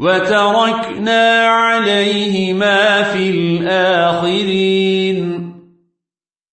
وتركنا عليهما في الآخرين.